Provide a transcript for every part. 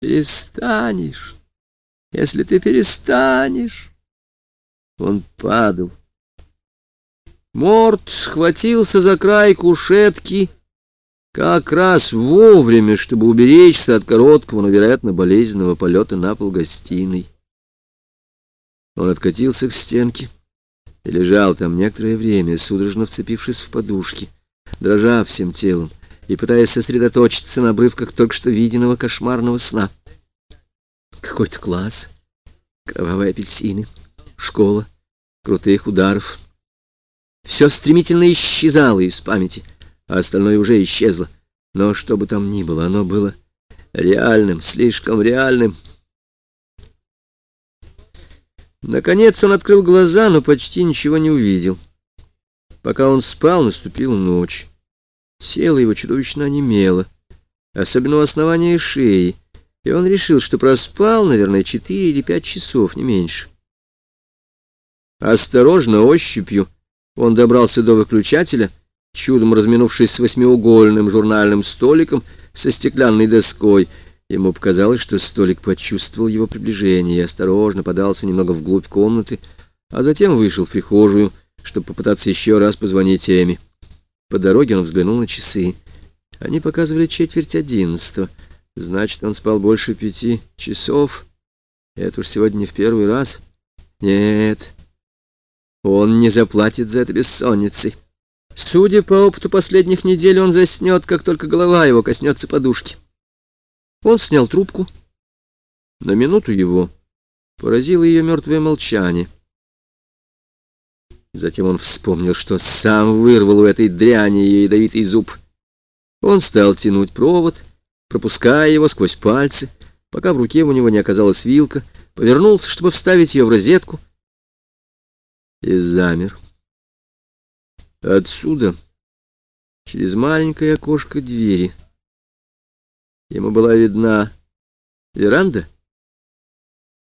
перестанешь, если ты перестанешь...» Он падал. Морт схватился за край кушетки как раз вовремя, чтобы уберечься от короткого, но, вероятно, болезненного полета на пол гостиной. Он откатился к стенке и лежал там некоторое время, судорожно вцепившись в подушки, дрожа всем телом и пытаясь сосредоточиться на обрывках только что виденного кошмарного сна. Какой-то класс, кровавые апельсины, школа, крутых ударов. Все стремительно исчезало из памяти, а остальное уже исчезло. Но что бы там ни было, оно было реальным, слишком реальным. Наконец он открыл глаза, но почти ничего не увидел. Пока он спал, наступила ночь. Тело его чудовищно онемело, особенно у основания шеи, и он решил, что проспал, наверное, четыре или пять часов, не меньше. Осторожно, ощупью, он добрался до выключателя, чудом разминувшись с восьмиугольным журнальным столиком со стеклянной доской, Ему показалось, что столик почувствовал его приближение и осторожно подался немного вглубь комнаты, а затем вышел в прихожую, чтобы попытаться еще раз позвонить Эми. По дороге он взглянул на часы. Они показывали четверть одиннадцатого. Значит, он спал больше пяти часов. Это уж сегодня не в первый раз. Нет, он не заплатит за это бессонницей. Судя по опыту последних недель, он заснет, как только голова его коснется подушки. Он снял трубку. На минуту его поразило ее мертвое молчание. Затем он вспомнил, что сам вырвал у этой дряни ее ядовитый зуб. Он стал тянуть провод, пропуская его сквозь пальцы, пока в руке у него не оказалась вилка, повернулся, чтобы вставить ее в розетку, и замер. Отсюда, через маленькое окошко двери, Ему была видна веранда,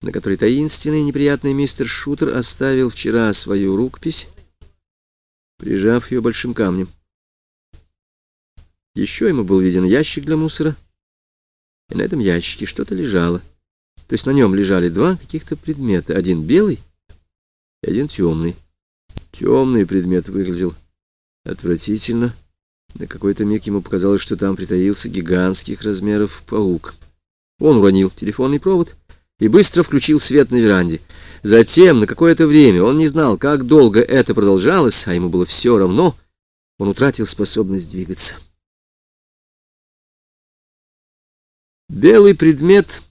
на которой таинственный неприятный мистер Шутер оставил вчера свою рукопись, прижав ее большим камнем. Еще ему был виден ящик для мусора, и на этом ящике что-то лежало. То есть на нем лежали два каких-то предмета, один белый и один темный. Темный предмет выглядел отвратительно, на какой-то миг ему показалось, что там притаился гигантских размеров паук. Он уронил телефонный провод и быстро включил свет на веранде. Затем, на какое-то время, он не знал, как долго это продолжалось, а ему было все равно, он утратил способность двигаться. Белый предмет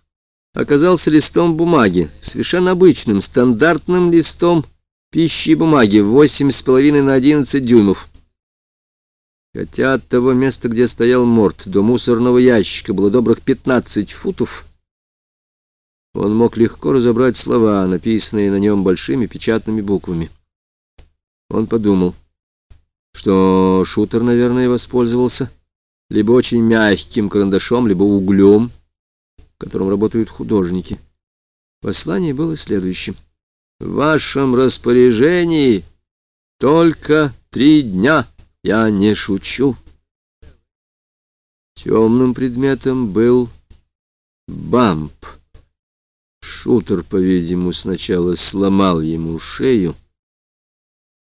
оказался листом бумаги, совершенно обычным, стандартным листом пищи бумаги, восемь с половиной на одиннадцать дюймов. Хотя от того места, где стоял морд, до мусорного ящика было добрых пятнадцать футов, он мог легко разобрать слова, написанные на нем большими печатными буквами. Он подумал, что шутер, наверное, воспользовался либо очень мягким карандашом, либо углем, которым работают художники. Послание было следующим. «В вашем распоряжении только три дня». Я не шучу. Темным предметом был бамп. Шутер, по-видимому, сначала сломал ему шею,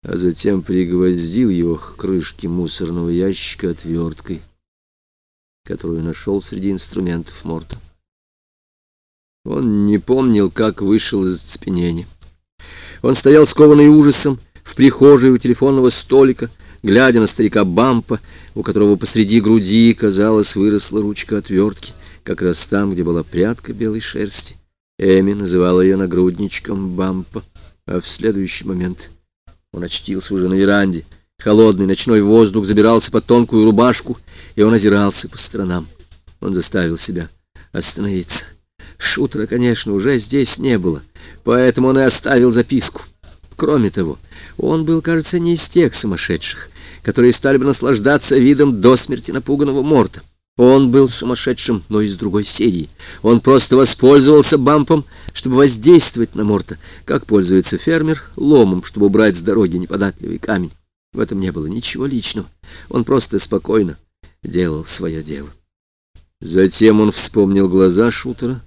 а затем пригвоздил его к крышке мусорного ящика отверткой, которую нашел среди инструментов Морта. Он не помнил, как вышел из оцепенения. Он стоял скованный ужасом в прихожей у телефонного столика, глядя на старика Бампа, у которого посреди груди, казалось, выросла ручка отвертки, как раз там, где была прядка белой шерсти. Эми называла ее нагрудничком Бампа, а в следующий момент он очтился уже на веранде. Холодный ночной воздух забирался под тонкую рубашку, и он озирался по сторонам. Он заставил себя остановиться. Шутера, конечно, уже здесь не было, поэтому он и оставил записку. Кроме того, он был, кажется, не из тех сумасшедших, которые стали бы наслаждаться видом до смерти напуганного морта. Он был сумасшедшим, но из другой серии. Он просто воспользовался бампом, чтобы воздействовать на морта, как пользуется фермер ломом, чтобы убрать с дороги неподатливый камень. В этом не было ничего личного. Он просто спокойно делал свое дело. Затем он вспомнил глаза шутера,